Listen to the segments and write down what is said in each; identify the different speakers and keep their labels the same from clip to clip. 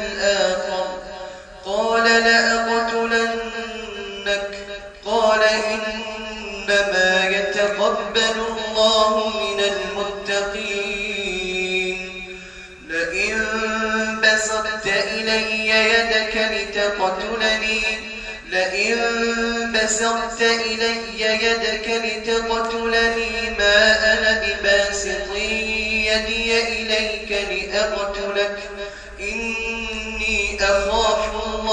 Speaker 1: الآخر. قال لأقتلنك. قال إنما يتقبل الله من المتقين. لئن بسطت إلي يدك لتقتلني. لئن بسطت إلي يدك لتقتلني ما أنا بباسط. يدي إليك لأقتلك.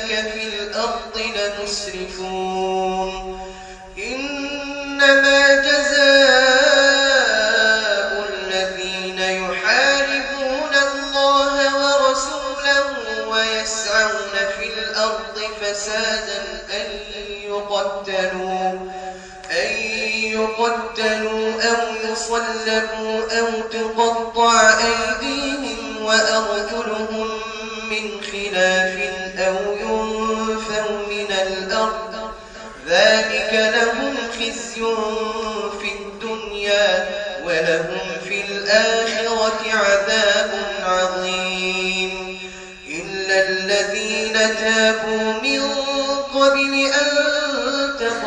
Speaker 1: ذلك في الأرض لمسرفون إنما جزاء الذين يحاربون الله ورسوله ويسعون في الأرض فسادا أن يقتلوا يقتلوا أو يصلبوا أو تقطع أيديهم وأرجلهم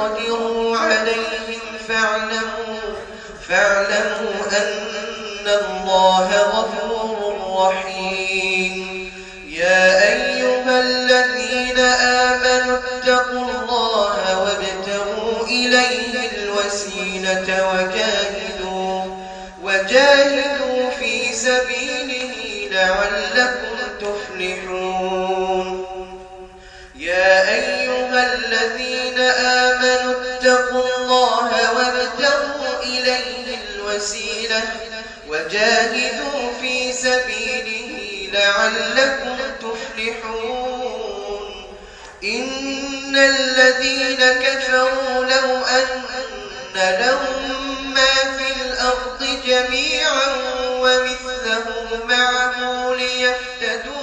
Speaker 1: تقدروا عليهم فاعلموا فاعلموا أن الله غفور رحيم. يا أيها الذين آمنوا اتقوا الله وابتغوا إليه الوسيلة وجاهدوا وجاهدوا في سبيله لعلكم تفلحون. يا أيها الذين آمنوا وسيلة وجاهدوا في سبيله لعلكم تفلحون. إن الذين كفروا لو أن لهم ما في الأرض جميعا ومثله معه ليفتدون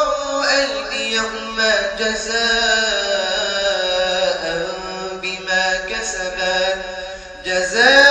Speaker 1: أيديهما جزاء بما كسبا. جزاء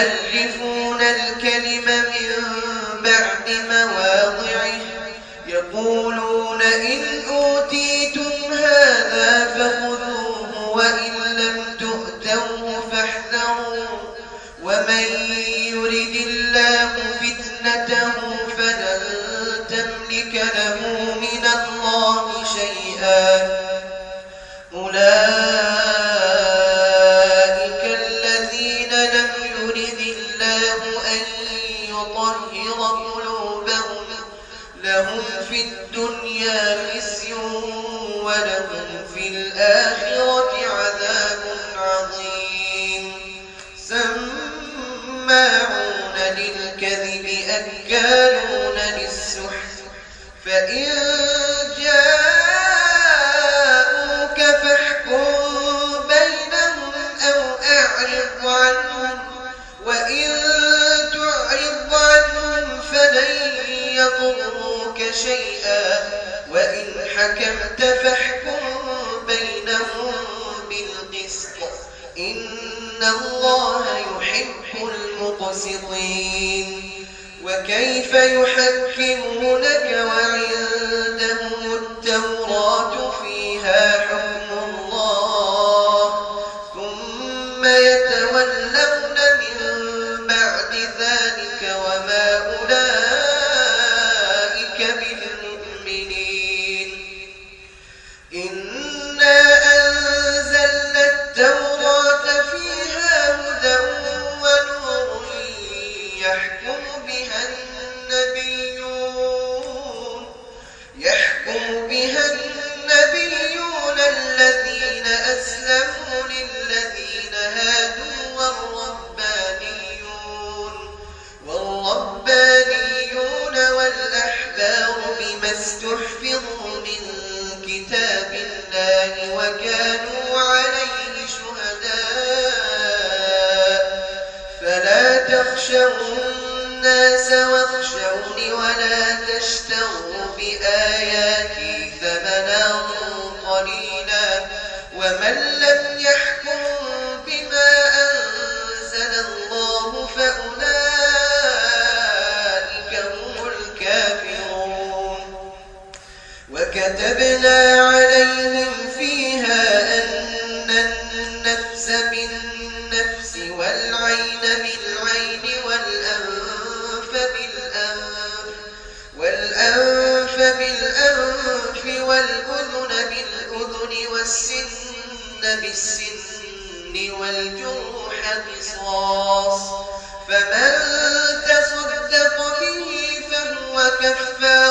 Speaker 1: يزجفون مقسطين وكيف يحكمون واخشوني ولا تشتروا بآياتي ثمنا قليلا ومن لم يحكم بما أنزل الله فأولئك هم الكافرون. وكتبنا عليهم بالسن والجروح قصاص فمن تصدق به فهو كفارة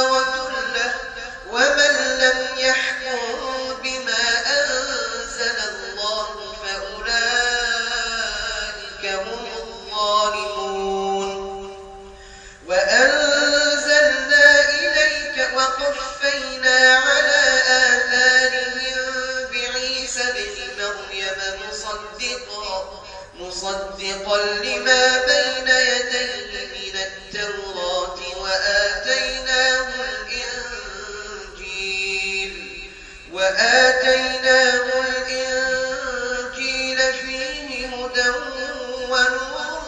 Speaker 1: مصدقا لما بين يديه من التوراة وآتيناه الإنجيل وآتيناه الإنجيل فيه هدى ونور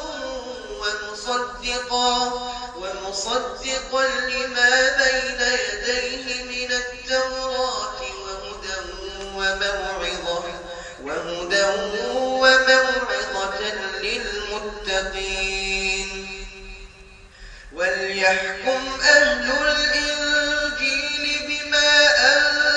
Speaker 1: ومصدقا ومصدقا لما بين يديه من التوراة وليحكم أهل الإنجيل بما أنزل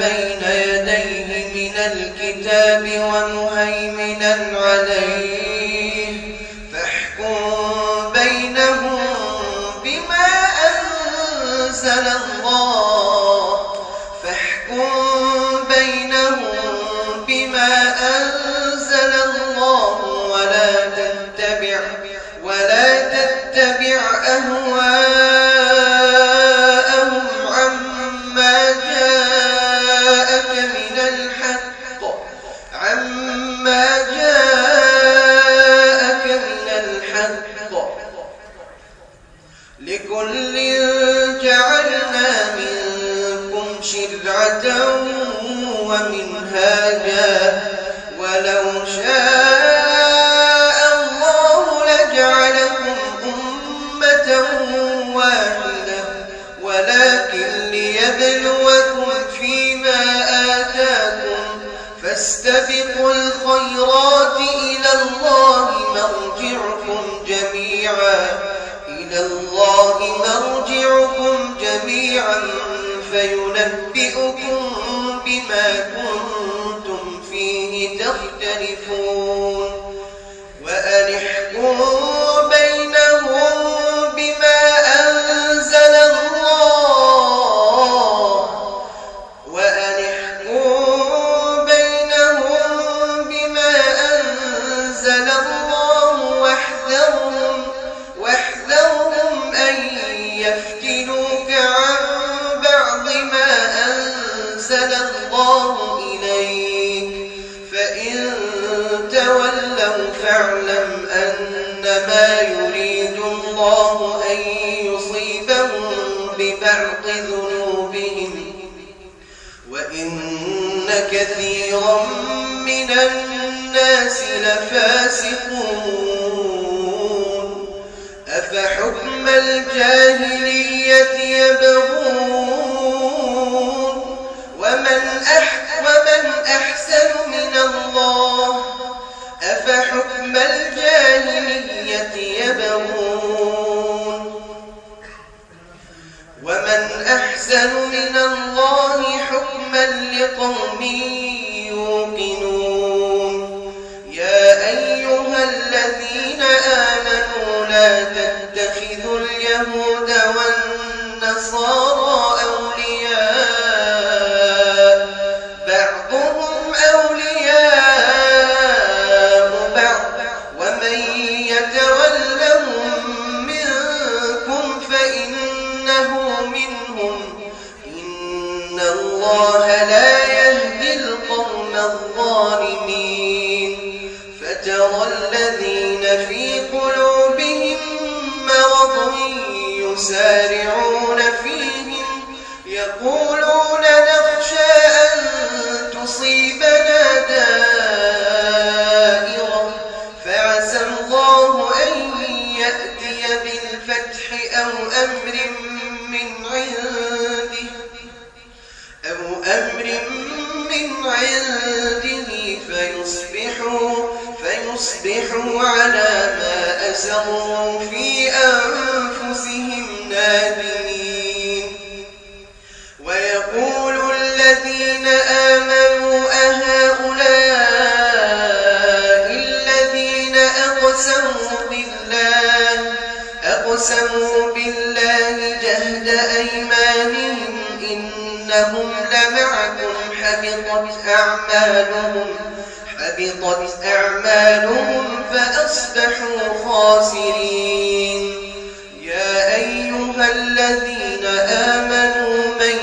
Speaker 1: بين يديه من الكتاب ومهيمنا إنهم لمعكم حبطت أعمالهم حبطت أعمالهم فأصبحوا خاسرين. يا أيها الذين آمنوا من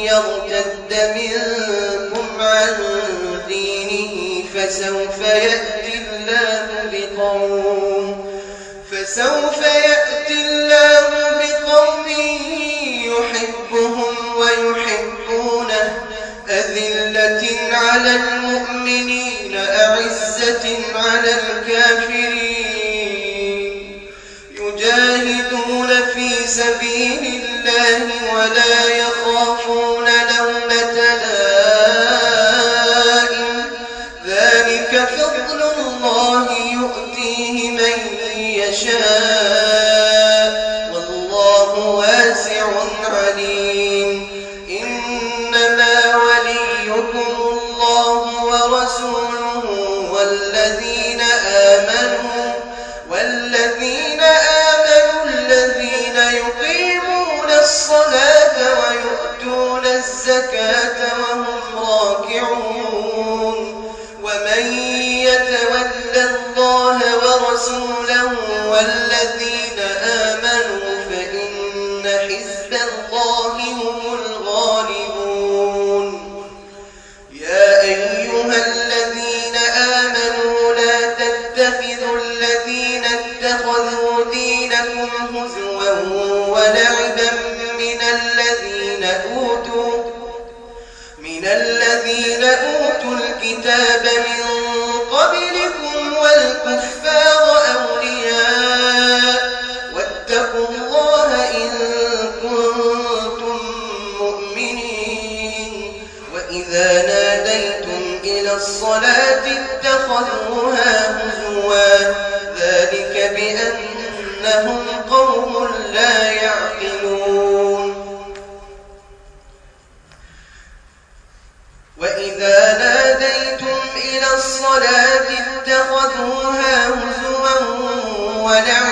Speaker 1: يرتد منكم عن دينه فسوف يأتي الله بقوم فسوف يأتي على الكافرين. يجاهدون في سبيل الله ولا الزكاة الصلاة اتخذوها هزوا ولعبا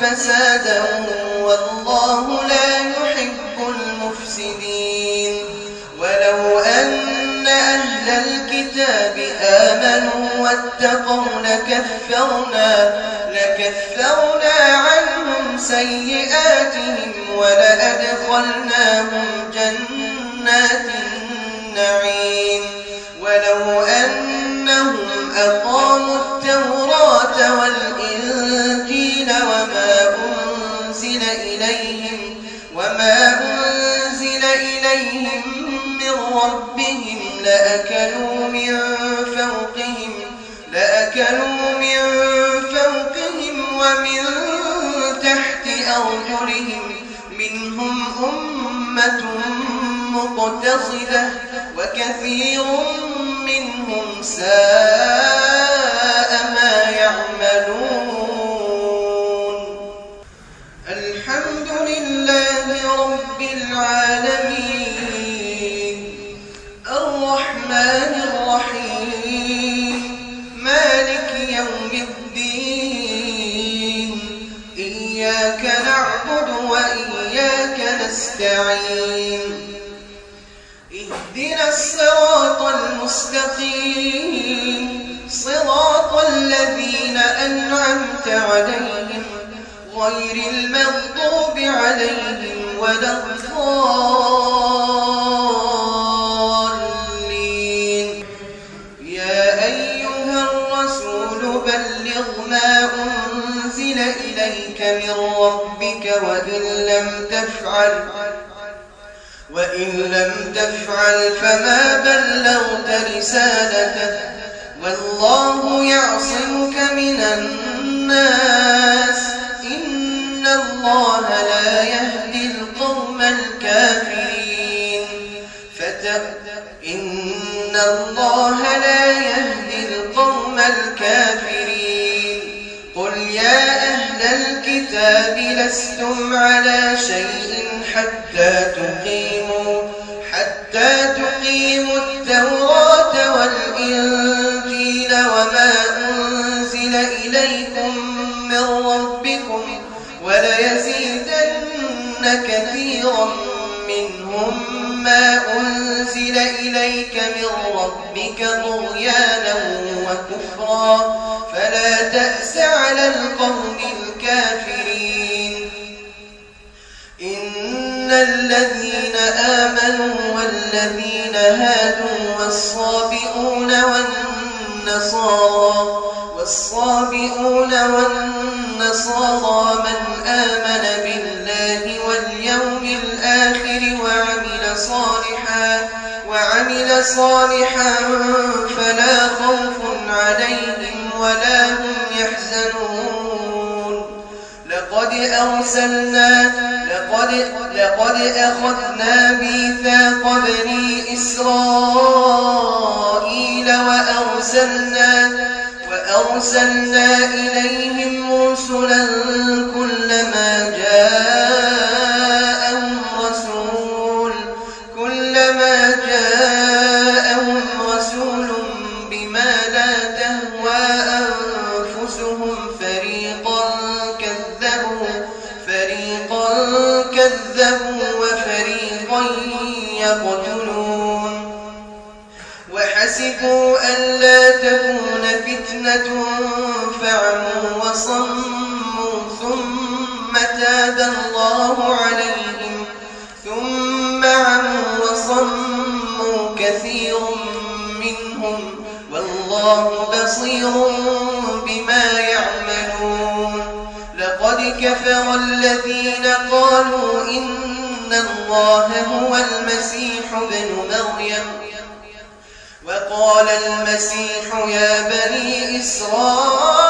Speaker 1: فسادا والله لا يحب المفسدين. ولو أن أهل الكتاب آمنوا واتقوا لكفرنا, لكفرنا عنهم سيئاتهم ولأدخلناهم جنات النعيم. مقتصدة وكثير منهم سائر إن الله لا يهدي القوم الكافرين قل يا أهل الكتاب لستم على شيء حتى تقيموا ربك طغيانا وكفرا فلا تأس على القوم الكافرين. إن الذين آمنوا والذين هادوا والصابئون والنصارى والصابئون والنصارى من آمن صالحا فلا خوف عليهم ولا هم يحزنون. لقد أرسلنا لقد, لقد أخذنا ميثاق بني إسرائيل وأرسلنا وأرسلنا إليهم رسلا كلما جاءهم وصموا ثم تاب الله عليهم ثم عموا وصموا كثير منهم والله بصير بما يعملون لقد كفر الذين قالوا إن الله هو المسيح ابن مريم وقال المسيح يا بني إسرائيل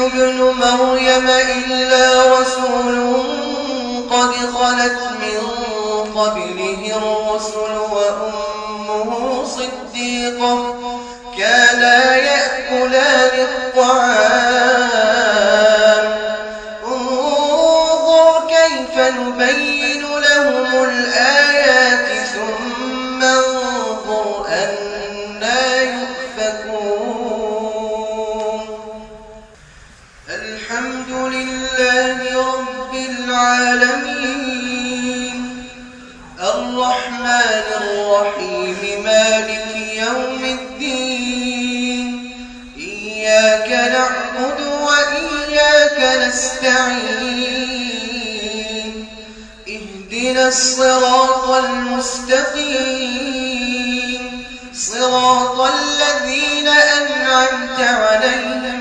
Speaker 1: ابن مريم إلا رسول قد خلت من قبله الرسل وأمه صديقة. كانا الصراط المستقيم. صراط الذين أنعمت عليهم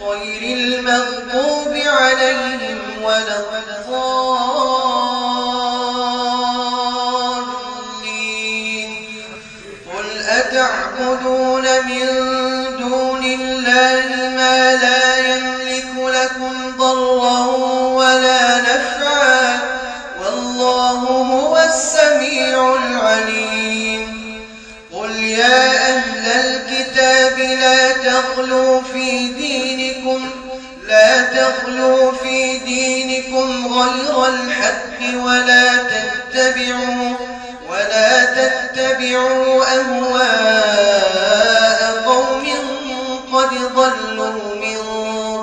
Speaker 1: غير المغضوب عليهم ولا الضالين. قل أتعبدون من دون الله ما لا يملك لكم تخلوا في دينكم لا تخلوا في دينكم غير الحق ولا تتبعوا ولا تتبعوا أهواء قوم قد ضلوا من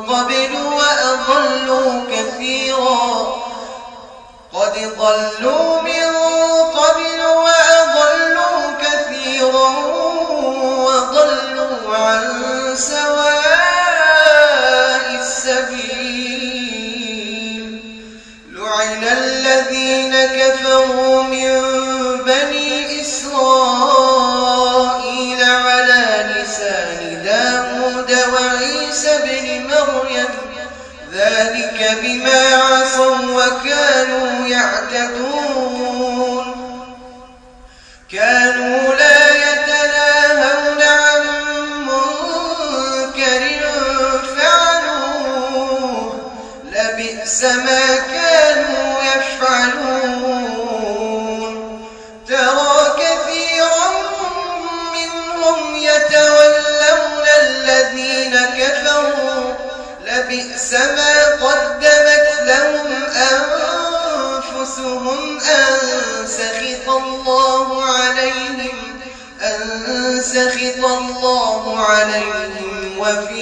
Speaker 1: قبل وأضلوا كثيرا. قد ضلوا بما عصوا وكانوا يعتدون سخط الله عليهم وفي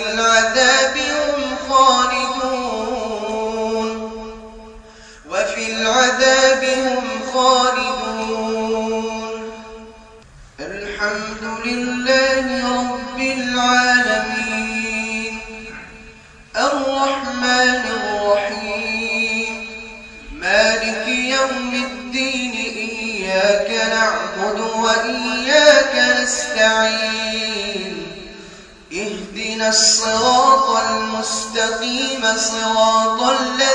Speaker 1: المستقيم صراط الذين